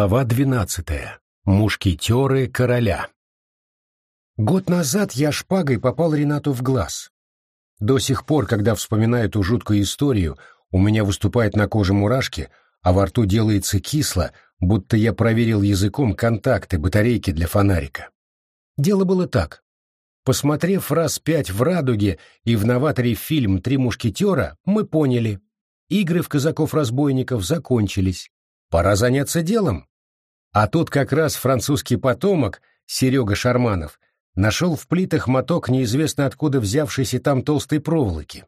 Глава двенадцатая. Мушкетеры короля. Год назад я шпагой попал Ренату в глаз. До сих пор, когда вспоминаю эту жуткую историю, у меня выступает на коже мурашки, а во рту делается кисло, будто я проверил языком контакты батарейки для фонарика. Дело было так. Посмотрев раз пять в «Радуге» и в новаторе фильм «Три мушкетера», мы поняли. Игры в казаков-разбойников закончились. Пора заняться делом. А тут как раз французский потомок, Серега Шарманов, нашел в плитах моток неизвестно откуда взявшейся там толстой проволоки.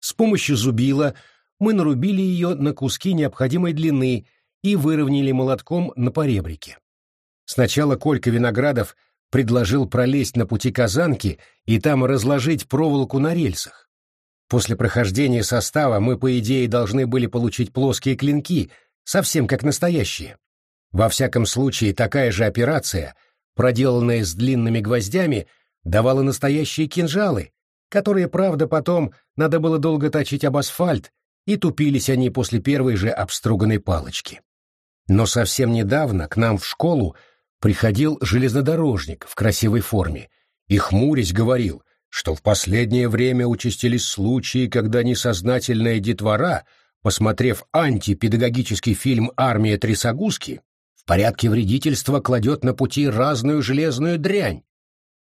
С помощью зубила мы нарубили ее на куски необходимой длины и выровняли молотком на поребрике. Сначала Колька Виноградов предложил пролезть на пути казанки и там разложить проволоку на рельсах. После прохождения состава мы, по идее, должны были получить плоские клинки — совсем как настоящие. Во всяком случае, такая же операция, проделанная с длинными гвоздями, давала настоящие кинжалы, которые, правда, потом надо было долго точить об асфальт, и тупились они после первой же обструганной палочки. Но совсем недавно к нам в школу приходил железнодорожник в красивой форме и, хмурясь, говорил, что в последнее время участились случаи, когда несознательная детвора — посмотрев антипедагогический фильм «Армия Трясогузки», порядке вредительства кладет на пути разную железную дрянь,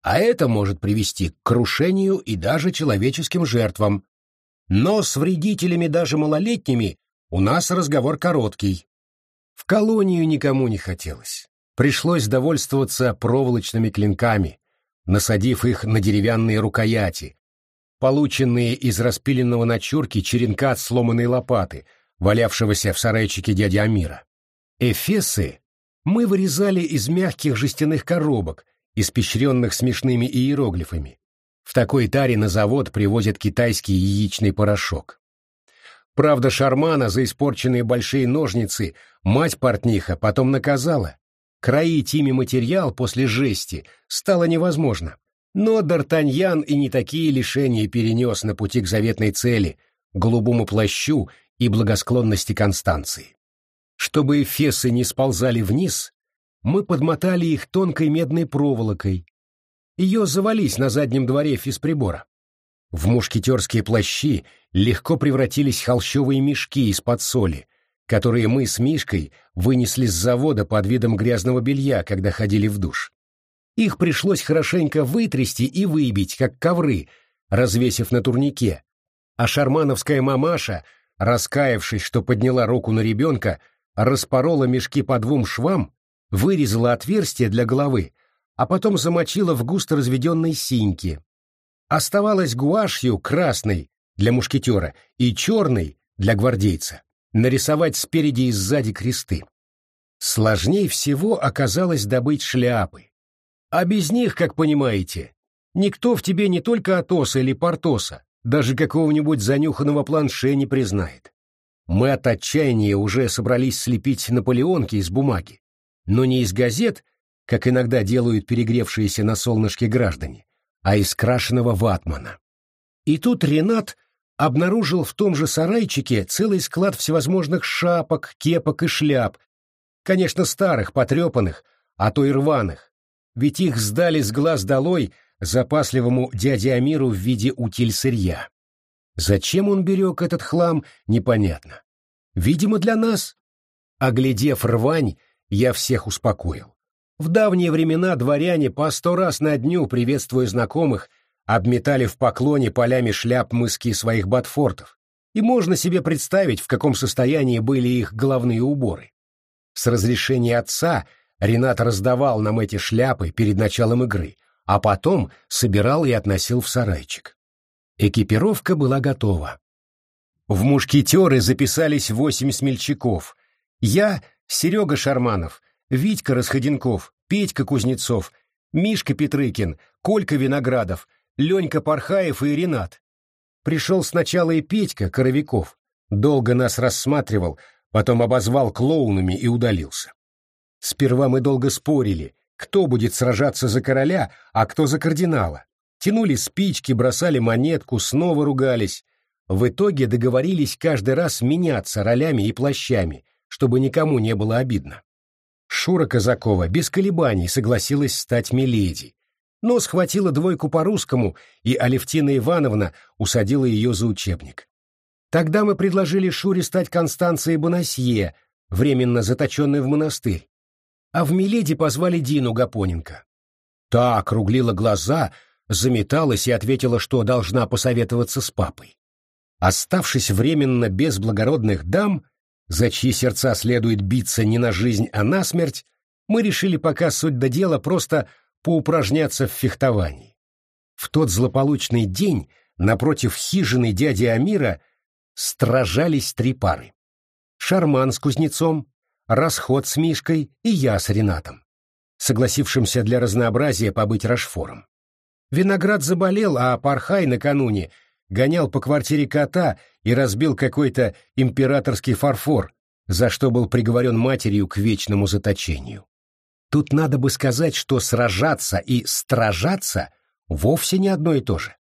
а это может привести к крушению и даже человеческим жертвам. Но с вредителями даже малолетними у нас разговор короткий. В колонию никому не хотелось. Пришлось довольствоваться проволочными клинками, насадив их на деревянные рукояти, полученные из распиленного на чурке черенка от сломанной лопаты, валявшегося в сарайчике дяди Амира. Эфесы мы вырезали из мягких жестяных коробок, испещренных смешными иероглифами. В такой таре на завод привозят китайский яичный порошок. Правда, Шармана за испорченные большие ножницы мать-портниха потом наказала. Кроить ими материал после жести стало невозможно. Но Д'Артаньян и не такие лишения перенес на пути к заветной цели, голубому плащу и благосклонности Констанции. Чтобы эфесы не сползали вниз, мы подмотали их тонкой медной проволокой. Ее завались на заднем дворе физприбора. В мушкетерские плащи легко превратились холщовые мешки из-под соли, которые мы с Мишкой вынесли с завода под видом грязного белья, когда ходили в душ. Их пришлось хорошенько вытрясти и выбить, как ковры, развесив на турнике. А шармановская мамаша, раскаявшись, что подняла руку на ребенка, распорола мешки по двум швам, вырезала отверстие для головы, а потом замочила в густо разведенной синьке. Оставалось гуашью красной для мушкетера и черной для гвардейца нарисовать спереди и сзади кресты. Сложней всего оказалось добыть шляпы. А без них, как понимаете, никто в тебе не только Атоса или Портоса, даже какого-нибудь занюханного планше не признает. Мы от отчаяния уже собрались слепить наполеонки из бумаги, но не из газет, как иногда делают перегревшиеся на солнышке граждане, а из крашеного ватмана. И тут Ренат обнаружил в том же сарайчике целый склад всевозможных шапок, кепок и шляп, конечно, старых, потрепанных, а то и рваных, ведь их сдали с глаз долой запасливому дяде Амиру в виде утиль сырья. Зачем он берег этот хлам, непонятно. Видимо, для нас. Оглядев рвань, я всех успокоил. В давние времена дворяне по сто раз на дню, приветствуя знакомых, обметали в поклоне полями шляп мыски своих ботфортов, и можно себе представить, в каком состоянии были их головные уборы. С разрешения отца — Ренат раздавал нам эти шляпы перед началом игры, а потом собирал и относил в сарайчик. Экипировка была готова. В мушкетеры записались восемь смельчаков. Я, Серега Шарманов, Витька Расходенков, Петька Кузнецов, Мишка Петрыкин, Колька Виноградов, Ленька Пархаев и Ренат. Пришел сначала и Петька Коровиков. Долго нас рассматривал, потом обозвал клоунами и удалился. Сперва мы долго спорили, кто будет сражаться за короля, а кто за кардинала. Тянули спички, бросали монетку, снова ругались. В итоге договорились каждый раз меняться ролями и плащами, чтобы никому не было обидно. Шура Казакова без колебаний согласилась стать Миледи, но схватила двойку по-русскому, и Алевтина Ивановна усадила ее за учебник. Тогда мы предложили Шуре стать Констанцией Бонасье, временно заточенной в монастырь, а в Миледи позвали Дину Гапоненко. Та округлила глаза, заметалась и ответила, что должна посоветоваться с папой. Оставшись временно без благородных дам, за чьи сердца следует биться не на жизнь, а на смерть, мы решили пока суть до дела просто поупражняться в фехтовании. В тот злополучный день напротив хижины дяди Амира стражались три пары. Шарман с кузнецом, Расход с Мишкой и я с Ренатом, согласившимся для разнообразия побыть Рашфором. Виноград заболел, а Пархай накануне гонял по квартире кота и разбил какой-то императорский фарфор, за что был приговорен матерью к вечному заточению. Тут надо бы сказать, что сражаться и стражаться вовсе не одно и то же.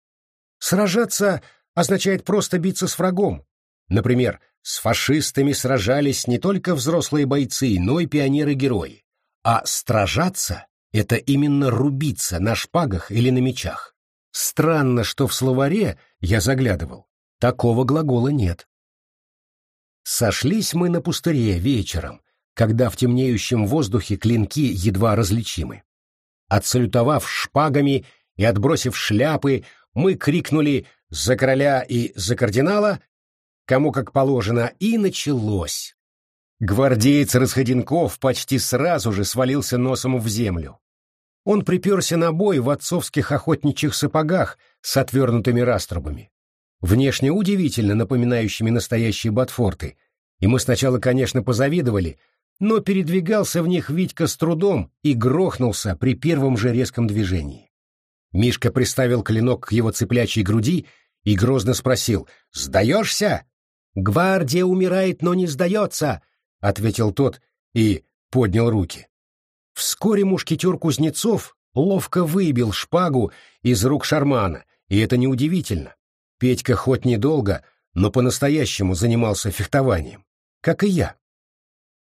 Сражаться означает просто биться с врагом. Например, с фашистами сражались не только взрослые бойцы, но и пионеры-герои. А стражаться — это именно рубиться на шпагах или на мечах. Странно, что в словаре, я заглядывал, такого глагола нет. Сошлись мы на пустыре вечером, когда в темнеющем воздухе клинки едва различимы. Отсалютовав шпагами и отбросив шляпы, мы крикнули «За короля и за кардинала!» кому как положено, и началось. Гвардеец Расходенков почти сразу же свалился носом в землю. Он приперся на бой в отцовских охотничьих сапогах с отвернутыми раструбами, внешне удивительно напоминающими настоящие ботфорты, и мы сначала, конечно, позавидовали, но передвигался в них Витька с трудом и грохнулся при первом же резком движении. Мишка приставил клинок к его цыплячьей груди и грозно спросил «Сдаешься?» «Гвардия умирает, но не сдается», — ответил тот и поднял руки. Вскоре мушкетер Кузнецов ловко выбил шпагу из рук шармана, и это неудивительно. Петька хоть недолго, но по-настоящему занимался фехтованием, как и я.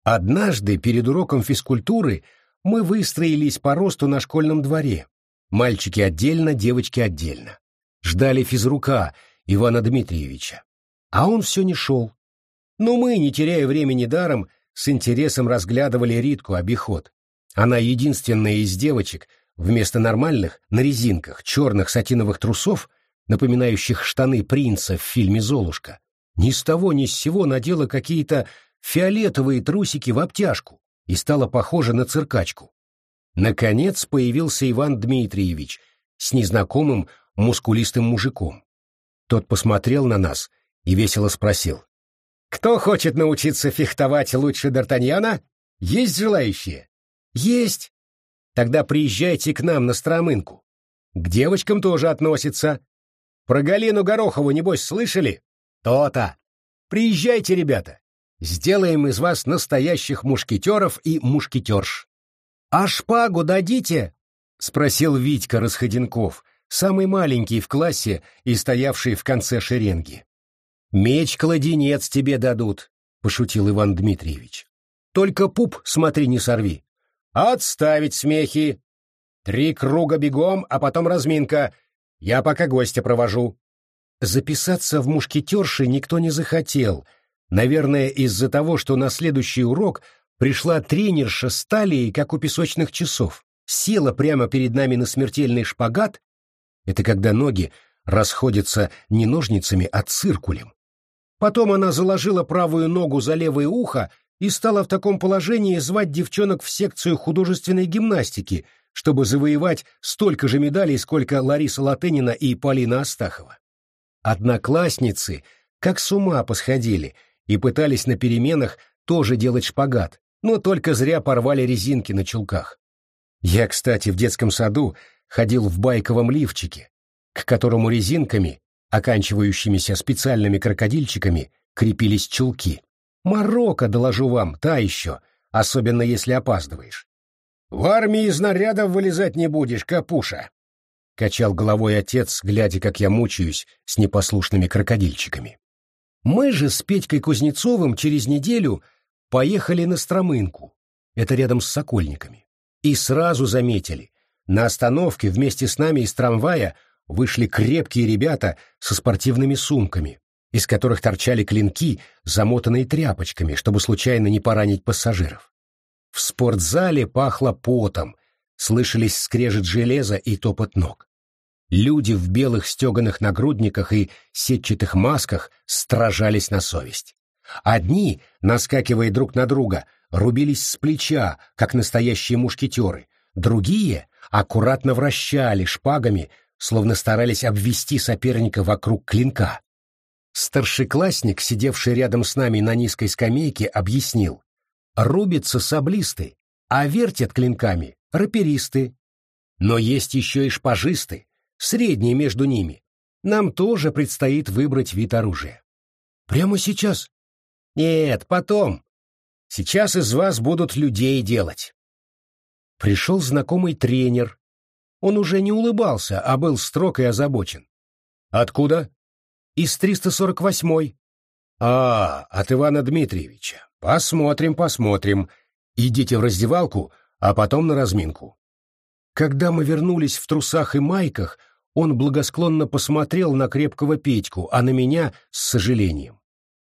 Однажды перед уроком физкультуры мы выстроились по росту на школьном дворе. Мальчики отдельно, девочки отдельно. Ждали физрука Ивана Дмитриевича. А он все не шел. Но мы, не теряя времени даром, с интересом разглядывали Ритку обиход. Она единственная из девочек, вместо нормальных, на резинках, черных сатиновых трусов, напоминающих штаны принца в фильме «Золушка», ни с того ни с сего надела какие-то фиолетовые трусики в обтяжку и стала похожа на циркачку. Наконец появился Иван Дмитриевич с незнакомым мускулистым мужиком. Тот посмотрел на нас и весело спросил. «Кто хочет научиться фехтовать лучше Д'Артаньяна? Есть желающие?» «Есть!» «Тогда приезжайте к нам на Стромынку. К девочкам тоже относится. Про Галину Горохову, небось, слышали? То-то! Приезжайте, ребята! Сделаем из вас настоящих мушкетеров и мушкетерш!» «А шпагу дадите?» — спросил Витька Расходенков, самый маленький в классе и стоявший в конце шеренги. «Меч-кладенец тебе дадут», — пошутил Иван Дмитриевич. «Только пуп, смотри, не сорви». «Отставить смехи! Три круга бегом, а потом разминка. Я пока гостя провожу». Записаться в мушкетерши никто не захотел, наверное, из-за того, что на следующий урок пришла тренерша с талией, как у песочных часов, села прямо перед нами на смертельный шпагат, это когда ноги расходятся не ножницами, а циркулем, Потом она заложила правую ногу за левое ухо и стала в таком положении звать девчонок в секцию художественной гимнастики, чтобы завоевать столько же медалей, сколько Лариса Латынина и Полина Астахова. Одноклассницы как с ума посходили и пытались на переменах тоже делать шпагат, но только зря порвали резинки на чулках. Я, кстати, в детском саду ходил в байковом лифчике, к которому резинками оканчивающимися специальными крокодильчиками, крепились чулки. Марокко, доложу вам, та еще, особенно если опаздываешь. «В армии из нарядов вылезать не будешь, капуша!» — качал головой отец, глядя, как я мучаюсь с непослушными крокодильчиками. Мы же с Петькой Кузнецовым через неделю поехали на Стромынку, это рядом с Сокольниками, и сразу заметили, на остановке вместе с нами из трамвая вышли крепкие ребята со спортивными сумками, из которых торчали клинки, замотанные тряпочками, чтобы случайно не поранить пассажиров. В спортзале пахло потом, слышались скрежет железа и топот ног. Люди в белых стеганых нагрудниках и сетчатых масках стражались на совесть. Одни, наскакивая друг на друга, рубились с плеча, как настоящие мушкетеры, другие аккуратно вращали шпагами, словно старались обвести соперника вокруг клинка. Старшеклассник, сидевший рядом с нами на низкой скамейке, объяснил. Рубятся саблисты, а вертят клинками раперисты. Но есть еще и шпажисты, средние между ними. Нам тоже предстоит выбрать вид оружия. Прямо сейчас? Нет, потом. Сейчас из вас будут людей делать. Пришел знакомый тренер. Он уже не улыбался, а был строг и озабочен. Откуда? Из 348-й. А, от Ивана Дмитриевича. Посмотрим, посмотрим. Идите в раздевалку, а потом на разминку. Когда мы вернулись в трусах и майках, он благосклонно посмотрел на крепкого Петьку, а на меня с сожалением.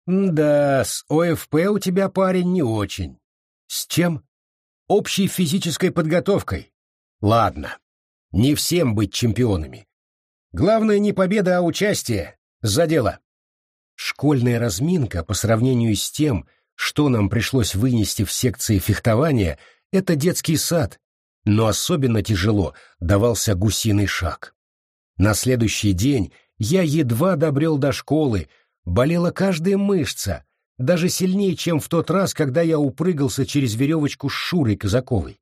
«Да, с ОФП у тебя, парень, не очень». «С чем?» «Общей физической подготовкой». «Ладно, не всем быть чемпионами. Главное не победа, а участие. За дело». Школьная разминка по сравнению с тем, что нам пришлось вынести в секции фехтования, это детский сад, но особенно тяжело давался гусиный шаг. На следующий день я едва добрел до школы, болела каждая мышца, даже сильнее, чем в тот раз, когда я упрыгался через веревочку с Шурой Казаковой.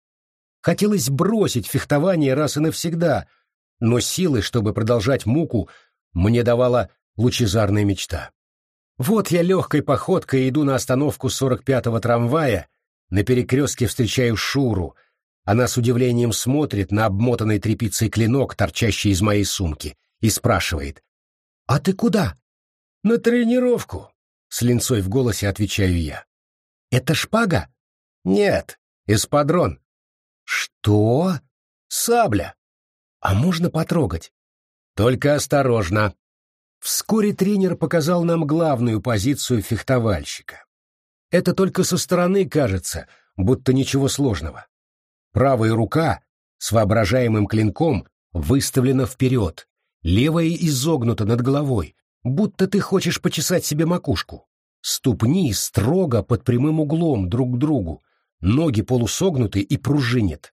Хотелось бросить фехтование раз и навсегда, но силы, чтобы продолжать муку, мне давала лучезарная мечта. Вот я легкой походкой иду на остановку 45-го трамвая, на перекрестке встречаю Шуру — она с удивлением смотрит на обмотанный тряпицей клинок, торчащий из моей сумки, и спрашивает. «А ты куда?» «На тренировку», — с линцой в голосе отвечаю я. «Это шпага?» «Нет, эспадрон». «Что?» «Сабля». «А можно потрогать?» «Только осторожно». Вскоре тренер показал нам главную позицию фехтовальщика. Это только со стороны кажется, будто ничего сложного. Правая рука с воображаемым клинком выставлена вперед, левая изогнута над головой, будто ты хочешь почесать себе макушку. Ступни строго под прямым углом друг к другу, ноги полусогнуты и пружинят.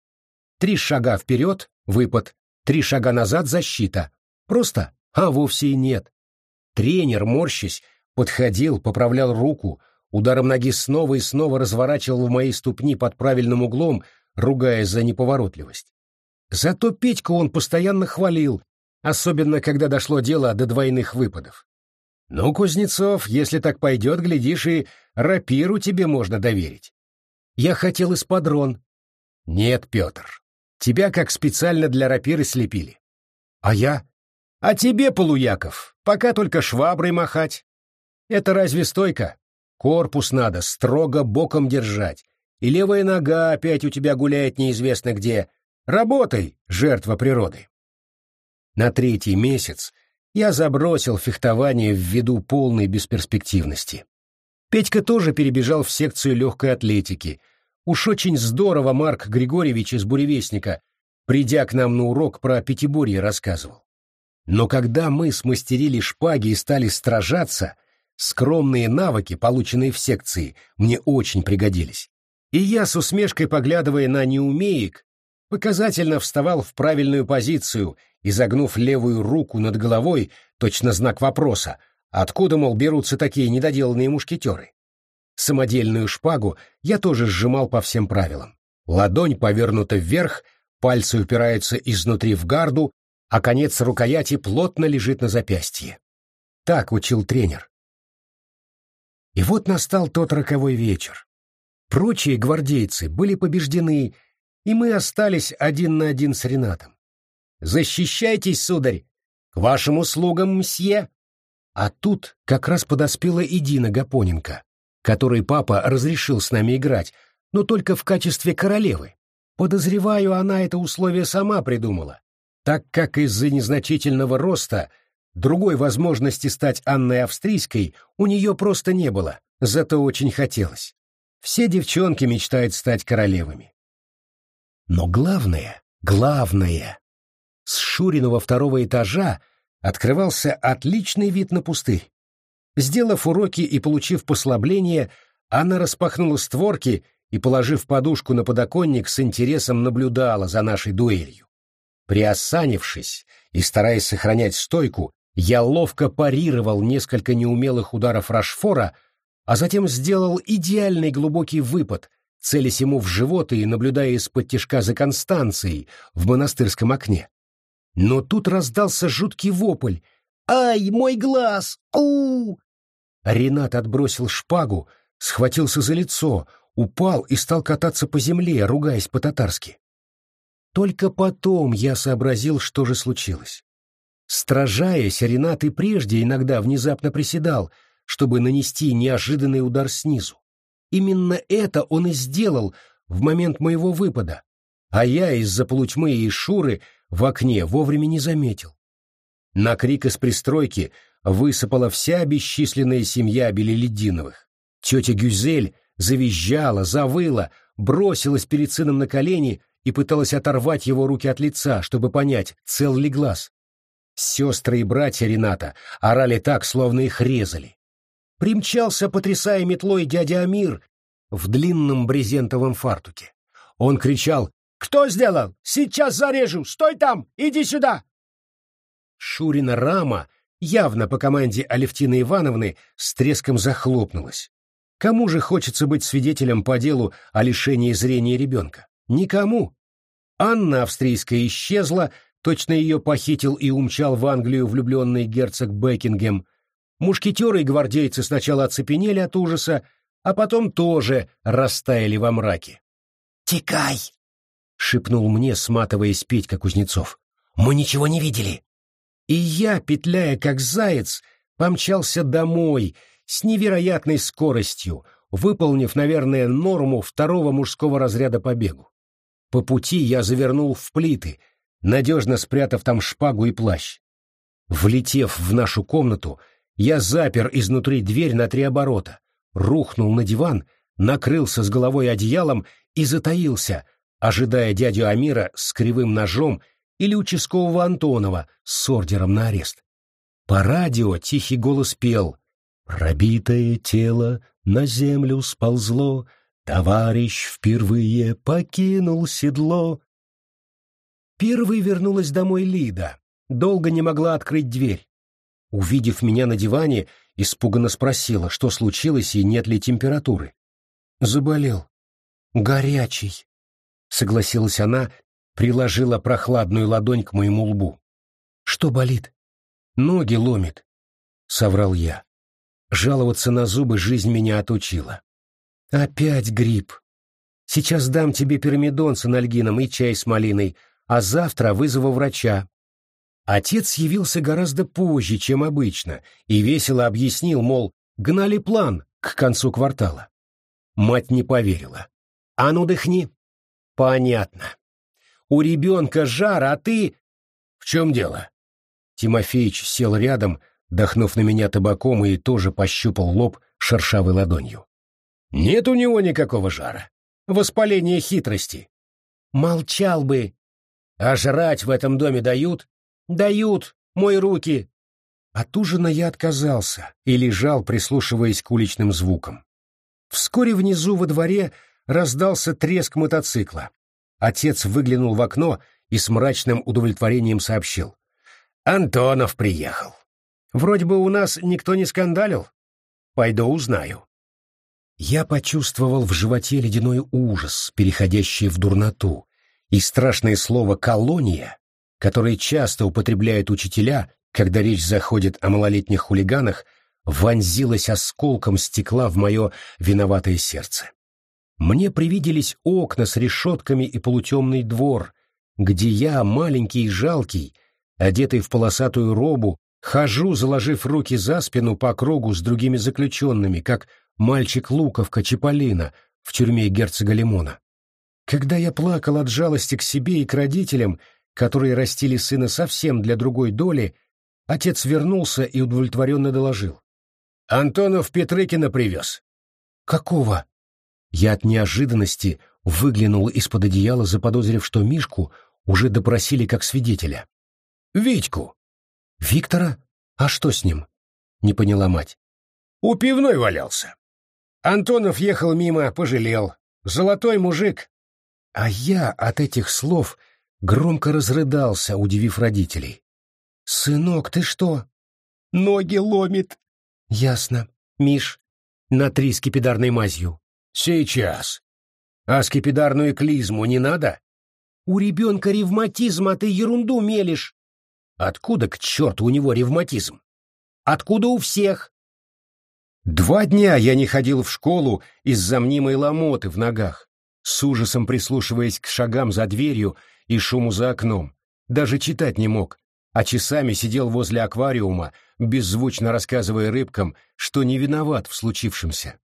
Три шага вперед — выпад, три шага назад — защита. Просто, а вовсе и нет. Тренер, морщась, подходил, поправлял руку, ударом ноги снова и снова разворачивал в мои ступни под правильным углом, ругаясь за неповоротливость. Зато Петьку он постоянно хвалил, особенно когда дошло дело до двойных выпадов. «Ну, Кузнецов, если так пойдет, глядишь, и рапиру тебе можно доверить». «Я хотел эспадрон». «Нет, Петр, тебя как специально для рапиры слепили». «А я?» «А тебе, Полуяков, пока только шваброй махать». «Это разве стойка? Корпус надо строго боком держать, и левая нога опять у тебя гуляет неизвестно где. Работай, жертва природы. На третий месяц я забросил фехтование ввиду полной бесперспективности. Петька тоже перебежал в секцию легкой атлетики. Уж очень здорово Марк Григорьевич из «Буревестника», придя к нам на урок про пятиборье, рассказывал. Но когда мы смастерили шпаги и стали стражаться, скромные навыки, полученные в секции, мне очень пригодились. И я, с усмешкой поглядывая на неумеек, показательно вставал в правильную позицию, изогнув левую руку над головой, точно знак вопроса, откуда, мол, берутся такие недоделанные мушкетеры. Самодельную шпагу я тоже сжимал по всем правилам. Ладонь повернута вверх, пальцы упираются изнутри в гарду, а конец рукояти плотно лежит на запястье. Так учил тренер. И вот настал тот роковой вечер. Прочие гвардейцы были побеждены, и мы остались один на один с Ренатом. «Защищайтесь, сударь! К вашим услугам, мсье!» А тут как раз подоспела и Дина Гапоненко, которой папа разрешил с нами играть, но только в качестве королевы. Подозреваю, она это условие сама придумала, так как из-за незначительного роста другой возможности стать Анной Австрийской у нее просто не было, зато очень хотелось. Все девчонки мечтают стать королевами. Но главное, главное, с Шуриного второго этажа открывался отличный вид на пустырь. Сделав уроки и получив послабление, она распахнула створки и, положив подушку на подоконник, с интересом наблюдала за нашей дуэлью. Приосанившись и стараясь сохранять стойку, я ловко парировал несколько неумелых ударов Рашфора, а затем сделал идеальный глубокий выпад, целясь ему в живот и наблюдая из-под тишка за Констанцией в монастырском окне. Но тут раздался жуткий вопль. «Ай, мой глаз! у Ренат отбросил шпагу, схватился за лицо, упал и стал кататься по земле, ругаясь по-татарски. Только потом я сообразил, что же случилось. Стражаясь, Ренат и прежде иногда внезапно приседал, чтобы нанести неожиданный удар снизу. Именно это он и сделал в момент моего выпада, а я из-за полутьмы и шуры в окне вовремя не заметил. На крик из пристройки высыпала вся бесчисленная семья Белелединовых. Тетя Гюзель завизжала, завыла, бросилась перед сыном на колени и пыталась оторвать его руки от лица, чтобы понять, цел ли глаз. Сестры и братья Рената орали так, словно их резали. Примчался, потрясая метлой дядя Амир в длинном брезентовом фартуке. Он кричал «Кто сделал? Сейчас зарежу! Стой там! Иди сюда!» Шурина рама, явно по команде Алевтины Ивановны, с треском захлопнулась. Кому же хочется быть свидетелем по делу о лишении зрения ребенка? Никому. Анна австрийская исчезла, точно ее похитил и умчал в Англию влюбленный герцог Бекингем. Мушкетеры и гвардейцы сначала оцепенели от ужаса, а потом тоже растаяли во мраке. «Текай!» — шепнул мне, сматываясь Петька Кузнецов. «Мы ничего не видели!» И я, петляя как заяц, помчался домой — с невероятной скоростью, выполнив, наверное, норму второго мужского разряда по бегу. По пути я завернул в плиты, надежно спрятав там шпагу и плащ. Влетев в нашу комнату, я запер изнутри дверь на три оборота, рухнул на диван, накрылся с головой одеялом и затаился, ожидая дядю Амира с кривым ножом или участкового Антонова с ордером на арест. По радио тихий голос пел Пробитое тело на землю сползло, Товарищ впервые покинул седло. Первой вернулась домой Лида. Долго не могла открыть дверь. Увидев меня на диване, испуганно спросила, что случилось и нет ли температуры. «Заболел. Горячий», — согласилась она, приложила прохладную ладонь к моему лбу. «Что болит?» «Ноги ломит», — соврал я. Жаловаться на зубы жизнь меня отучила. Опять грипп. Сейчас дам тебе пирамидон с анальгином и чай с малиной, а завтра вызову врача. Отец явился гораздо позже, чем обычно, и весело объяснил, мол, гнали план к концу квартала. Мать не поверила. «А ну, дыхни!» «Понятно. У ребенка жар, а ты...» «В чем дело?» Тимофеич сел рядом, дохнув на меня табаком и тоже пощупал лоб шершавой ладонью. «Нет у него никакого жара. Воспаление хитрости». «Молчал бы». «А жрать в этом доме дают?» «Дают. Мой руки». От ужина я отказался и лежал, прислушиваясь к уличным звукам. Вскоре внизу во дворе раздался треск мотоцикла. Отец выглянул в окно и с мрачным удовлетворением сообщил. «Антонов приехал». Вроде бы у нас никто не скандалил. Пойду узнаю. Я почувствовал в животе ледяной ужас, переходящий в дурноту, и страшное слово «колония», которое часто употребляют учителя, когда речь заходит о малолетних хулиганах, вонзилось осколком стекла в мое виноватое сердце. Мне привиделись окна с решетками и полутемный двор, где я, маленький и жалкий, одетый в полосатую робу, Хожу, заложив руки за спину по кругу с другими заключенными, как мальчик Луковка Чаполина в тюрьме герцога Лимона. Когда я плакал от жалости к себе и к родителям, которые растили сына совсем для другой доли, отец вернулся и удовлетворенно доложил. «Антонов Петрыкина привез». «Какого?» Я от неожиданности выглянул из-под одеяла, заподозрив, что Мишку уже допросили как свидетеля. «Витьку». «Виктора? А что с ним?» — не поняла мать. «У пивной валялся. Антонов ехал мимо, пожалел. Золотой мужик». А я от этих слов громко разрыдался, удивив родителей. «Сынок, ты что?» «Ноги ломит». «Ясно. Миш, натри скипидарной мазью». «Сейчас. А скипидарную клизму не надо?» «У ребенка ревматизм, а ты ерунду мелешь». «Откуда, к черту, у него ревматизм?» «Откуда у всех?» Два дня я не ходил в школу из-за мнимой ломоты в ногах, с ужасом прислушиваясь к шагам за дверью и шуму за окном. Даже читать не мог, а часами сидел возле аквариума, беззвучно рассказывая рыбкам, что не виноват в случившемся.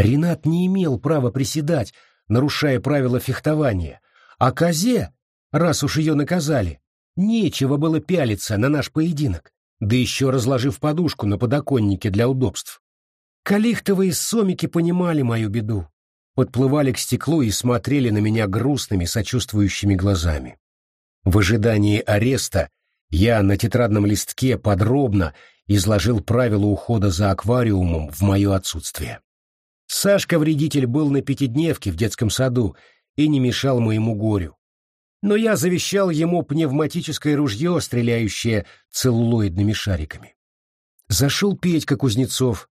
Ренат не имел права приседать, нарушая правила фехтования, а козе, раз уж ее наказали, нечего было пялиться на наш поединок, да еще разложив подушку на подоконнике для удобств. Калихтовые сомики понимали мою беду, подплывали к стеклу и смотрели на меня грустными, сочувствующими глазами. В ожидании ареста я на тетрадном листке подробно изложил правила ухода за аквариумом в мое отсутствие. Сашка-вредитель был на пятидневке в детском саду и не мешал моему горю. Но я завещал ему пневматическое ружье, стреляющее целлулоидными шариками. Зашел Петька Кузнецов,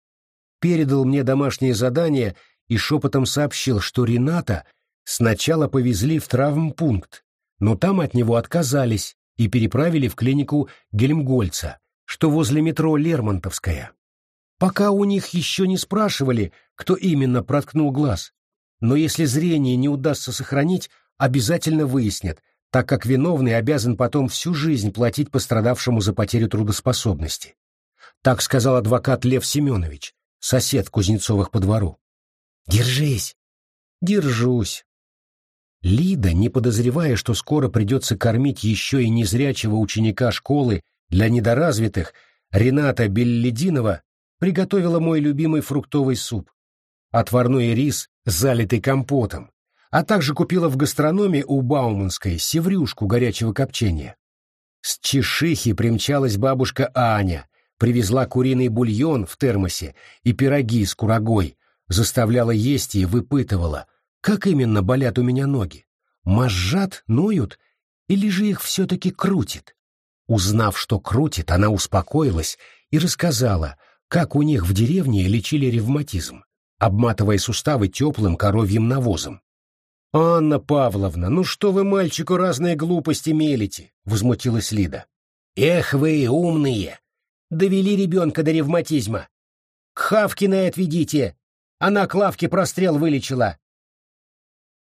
передал мне домашнее задание и шепотом сообщил, что Рената сначала повезли в травмпункт, но там от него отказались и переправили в клинику Гельмгольца, что возле метро Лермонтовская. Пока у них еще не спрашивали, кто именно проткнул глаз. Но если зрение не удастся сохранить, обязательно выяснят, так как виновный обязан потом всю жизнь платить пострадавшему за потерю трудоспособности. Так сказал адвокат Лев Семенович, сосед Кузнецовых по двору. «Держись!» «Держусь!» Лида, не подозревая, что скоро придется кормить еще и незрячего ученика школы для недоразвитых, Рената Беллидинова, приготовила мой любимый фруктовый суп, отварной рис, залитый компотом, а также купила в гастрономе у Бауманской севрюшку горячего копчения. С Чешихи примчалась бабушка Аня, привезла куриный бульон в термосе и пироги с курагой, заставляла есть и выпытывала, как именно болят у меня ноги. Мажат, ноют или же их все-таки крутит? Узнав, что крутит, она успокоилась и рассказала, как у них в деревне лечили ревматизм, обматывая суставы теплым коровьим навозом. «Анна Павловна, ну что вы мальчику разные глупости мелите?» — возмутилась Лида. «Эх вы, умные! Довели ребенка до ревматизма! К Хавкиной отведите! Она Клавке прострел вылечила!»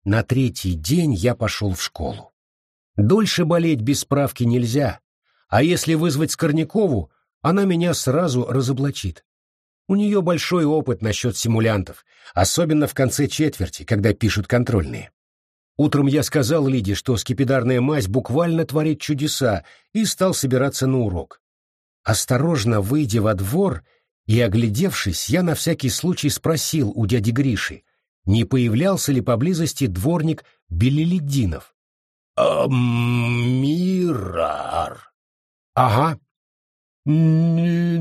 На третий день я пошел в школу. Дольше болеть без справки нельзя, а если вызвать Скорнякову, она меня сразу разоблачит. У нее большой опыт насчет симулянтов, особенно в конце четверти, когда пишут контрольные. Утром я сказал Лиде, что скипидарная мазь буквально творит чудеса, и стал собираться на урок. Осторожно выйдя во двор и оглядевшись, я на всякий случай спросил у дяди Гриши, не появлялся ли поблизости дворник Белилиддинов. «А, «Мирар». «Ага»,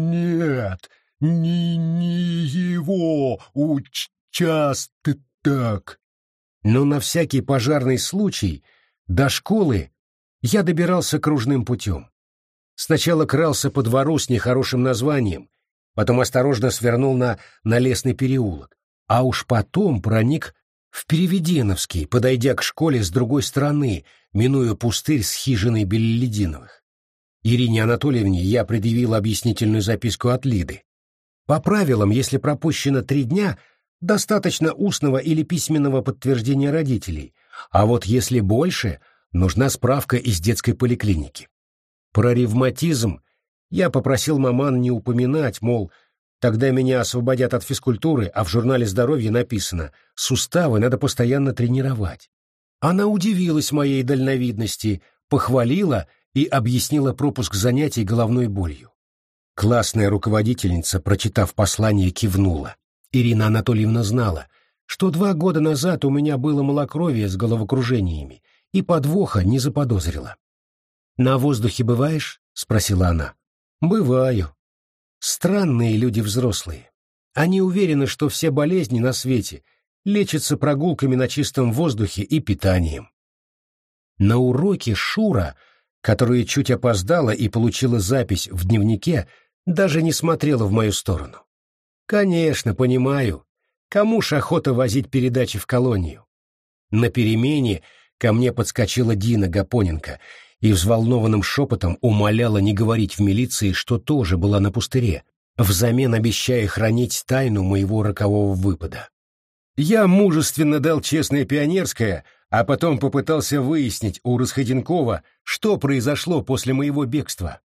«Нет, не, не его участок». Но на всякий пожарный случай до школы я добирался кружным путем. Сначала крался по двору с нехорошим названием, потом осторожно свернул на, на лесный переулок, а уж потом проник в Переведеновский, подойдя к школе с другой стороны, минуя пустырь с хижиной Беллидиновых. Ирине Анатольевне я предъявил объяснительную записку от Лиды. По правилам, если пропущено три дня, достаточно устного или письменного подтверждения родителей, а вот если больше, нужна справка из детской поликлиники. Про ревматизм я попросил маман не упоминать, мол, Тогда меня освободят от физкультуры, а в журнале здоровья написано «суставы надо постоянно тренировать». Она удивилась моей дальновидности, похвалила и объяснила пропуск занятий головной болью. Классная руководительница, прочитав послание, кивнула. Ирина Анатольевна знала, что два года назад у меня было малокровие с головокружениями, и подвоха не заподозрила. «На воздухе бываешь?» — спросила она. «Бываю. Странные люди взрослые. Они уверены, что все болезни на свете лечатся прогулками на чистом воздухе и питанием. На уроке Шура, которая чуть опоздала и получила запись в дневнике, даже не смотрела в мою сторону. Конечно, понимаю. Кому ж охота возить передачи в колонию? На перемене ко мне подскочила Дина Гапоненко и взволнованным шепотом умоляла не говорить в милиции, что тоже была на пустыре, взамен обещая хранить тайну моего рокового выпада. Я мужественно дал честное пионерское, а потом попытался выяснить у Расходенкова, что произошло после моего бегства.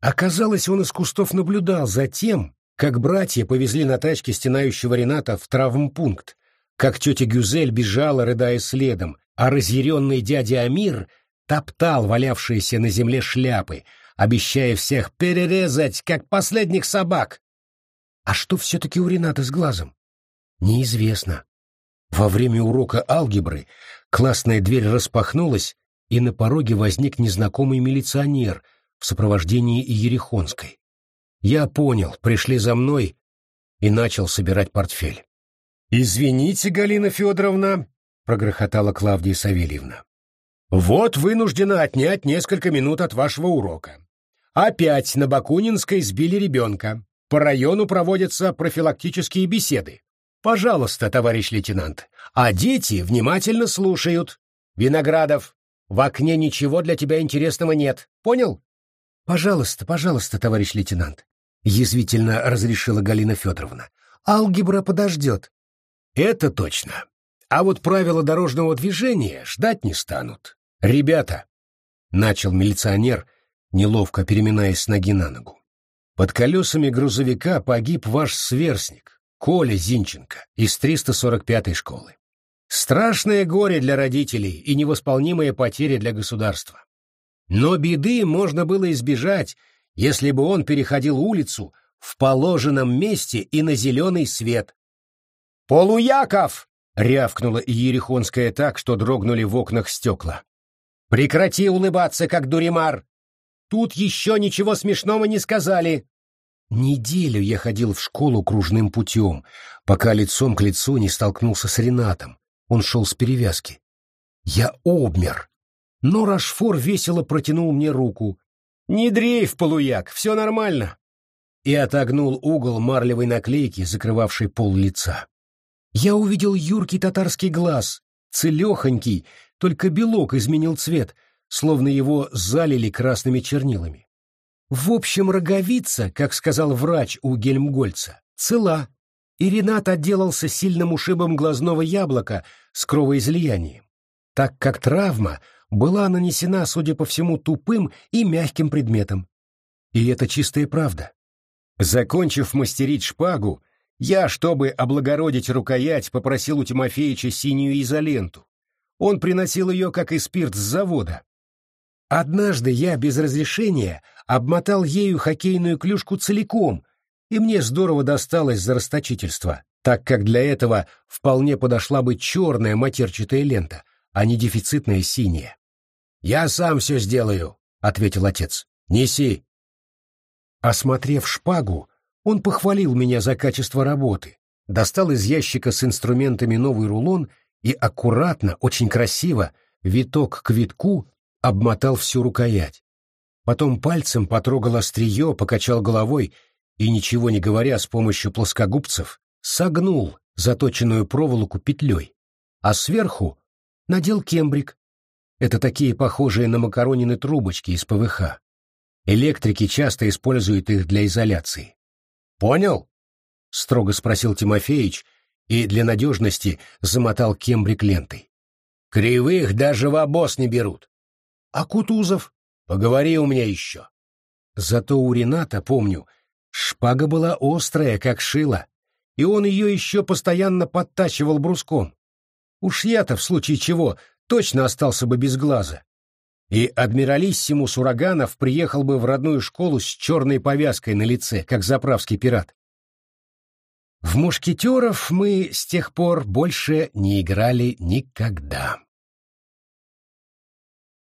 Оказалось, он из кустов наблюдал за тем, как братья повезли на тачке стенающего Рената в травмпункт, как тетя Гюзель бежала, рыдая следом, а разъяренный дядя Амир топтал валявшиеся на земле шляпы, обещая всех перерезать, как последних собак. А что все-таки у Рената с глазом? Неизвестно. Во время урока алгебры классная дверь распахнулась, и на пороге возник незнакомый милиционер в сопровождении Ерехонской. Я понял, пришли за мной, и начал собирать портфель. «Извините, Галина Федоровна», — прогрохотала Клавдия Савельевна. Вот вынуждена отнять несколько минут от вашего урока. Опять на Бакунинской сбили ребенка. По району проводятся профилактические беседы. Пожалуйста, товарищ лейтенант. А дети внимательно слушают. Виноградов, в окне ничего для тебя интересного нет. Понял? Пожалуйста, пожалуйста, товарищ лейтенант. Язвительно разрешила Галина Федоровна. Алгебра подождет. Это точно. А вот правила дорожного движения ждать не станут. «Ребята!» — начал милиционер, неловко переминаясь с ноги на ногу. «Под колесами грузовика погиб ваш сверстник, Коля Зинченко, из 345-й школы. Страшное горе для родителей и невосполнимая потеря для государства. Но беды можно было избежать, если бы он переходил улицу в положенном месте и на зеленый свет. «Полуяков!» — рявкнула Ерехонская так, что дрогнули в окнах стекла. Прекрати улыбаться, как дуримар. Тут еще ничего смешного не сказали. Неделю я ходил в школу кружным путем, пока лицом к лицу не столкнулся с Ренатом. Он шел с перевязки. Я обмер. Но Рашфор весело протянул мне руку. «Не дрейф, полуяк, все нормально!» И отогнул угол марлевой наклейки, закрывавшей пол лица. Я увидел юркий татарский глаз, целехонький, только белок изменил цвет, словно его залили красными чернилами. В общем, роговица, как сказал врач у Гельмгольца, цела, и Ренат отделался сильным ушибом глазного яблока с кровоизлиянием, так как травма была нанесена, судя по всему, тупым и мягким предметом. И это чистая правда. Закончив мастерить шпагу, я, чтобы облагородить рукоять, попросил у Тимофеича синюю изоленту, он приносил ее, как и спирт, с завода. Однажды я без разрешения обмотал ею хоккейную клюшку целиком, и мне здорово досталось за расточительство, так как для этого вполне подошла бы черная матерчатая лента, а не дефицитная синяя. «Я сам все сделаю», — ответил отец. «Неси». Осмотрев шпагу, он похвалил меня за качество работы, достал из ящика с инструментами новый рулон и аккуратно, очень красиво, виток к витку обмотал всю рукоять. Потом пальцем потрогал острие, покачал головой и, ничего не говоря, с помощью плоскогубцев согнул заточенную проволоку петлей, а сверху надел кембрик. Это такие похожие на макаронины трубочки из ПВХ. Электрики часто используют их для изоляции. «Понял?» — строго спросил Тимофеич, и для надежности замотал кембрик лентой. Кривых даже в обоз не берут. А Кутузов? Поговори у меня еще. Зато у Рената, помню, Шпага была острая, как шило, и он ее еще постоянно подтачивал бруском. Уж я-то, в случае чего, точно остался бы без глаза. И адмиралиссимус Ураганов приехал бы в родную школу с черной повязкой на лице, как заправский пират. В мушкетеров мы с тех пор больше не играли никогда.